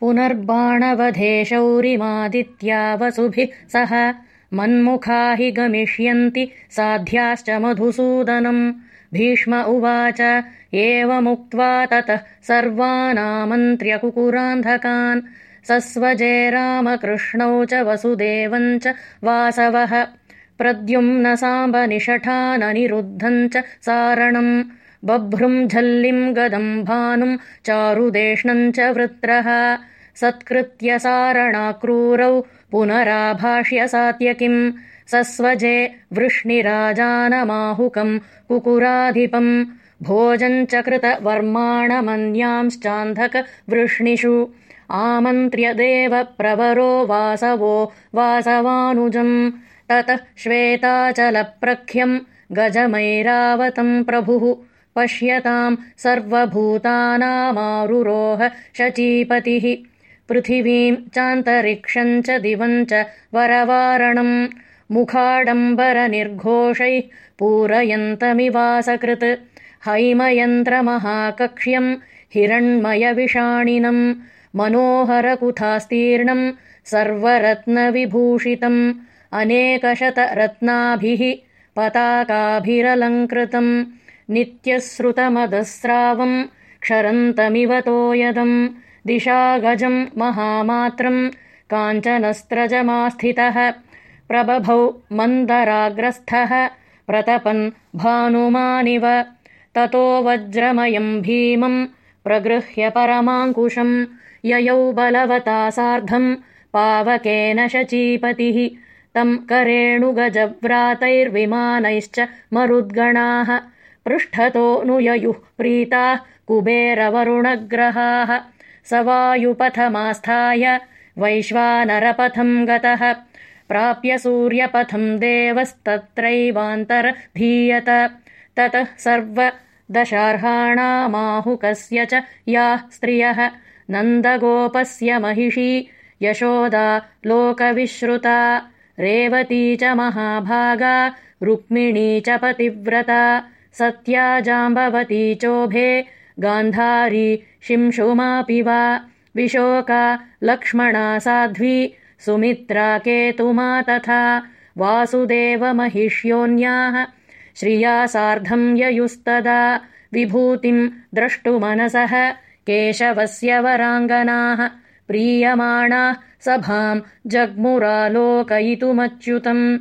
पुनर्बाणवधे शौरिमादित्या वसुभिः सह मन्मुखा हि गमिष्यन्ति साध्याश्च मधुसूदनम्। भीष्म उवाच एवमुक्त्वा ततः सर्वानामन्त्र्यकुकुरान्धकान् सस्वजे रामकृष्णौ च वसुदेवम् च वासवः। प्रद्युम्न साम्बनिषठाननिरुद्धम् च सारणम् बभ्रुम् झल्लिम् गदम् भानुम् चारुदेष्णम् च वृत्रः। सत्कृत्य सारणाक्रूरौ पुनराभाष्य सात्यकिम् सस्वजे वृष्णिराजानमाहुकम् कुकुराधिपम् भोजम् च कृतवर्माणमन्यांश्चान्धक वृष्णिषु। आमन्त्र्य देवप्रवरो वासवो वासवानुजम् ततः श्वेताचलप्रख्यम् गजमैरावतम् प्रभुः पश्यताम् सर्वभूतानामारुरोह शचीपतिः। पृथिवीम् चान्तरिक्षम् च दिवम् च वरवारणम् मुखाडम्बरनिर्घोषैः पूरयन्तमिवासकृत्। हैमयन्त्रमहाकक्ष्यम् हिरण्मयविषाणिनम् मनोहरकुथास्तीर्णम् सर्वरत्नविभूषितम् अनेकशतरत्नाभिः पताकाभिरलङ्कृतम् नित्यश्रुतमदस्रावम् क्षरन्तमिव तोयदम् दिशागजम् महामात्रम् काञ्चनस्त्रजमास्थितः प्रबभौ मन्दराग्रस्थः प्रतपन् भानुमानिव ततो वज्रमयम् भीमम् प्रगृह्य परमाङ्कुशम् ययौ बलवता सार्धम् पावकेन शचीपतिः तम् करेणुगजव्रातैर्विमानैश्च मरुद्गणाः पृष्ठतोऽनुययुः प्रीताः कुबेरवरुणग्रहाः। स वायुपथमास्थाय वैश्वानरपथम् गतः। प्राप्य सूर्यपथम् देवस्तत्रैवान्तरधीयत। ततः सर्वदशार्हाणामाहुकस्य च याः स्त्रियः। नन्दगोपस्य महिषी यशोदा लोकविश्रुता। रेवती च महाभागा। रुक्मिणी च पतिव्रता सत्या जाम्बवती चोभे। गान्धारी शिंशुमापि वा। विशोका लक्ष्मणा साध्वी। सुमित्रा केतुमा तथा। वासुदेवमहिष्योन्याः। श्रिया सार्धम् ययुस्तदा। विभूतिम् द्रष्टुमनसः। केशवस्य वराङ्गनाः। प्रीयमाणाः सभाम् जग्मुरालोकयितुमच्युतम्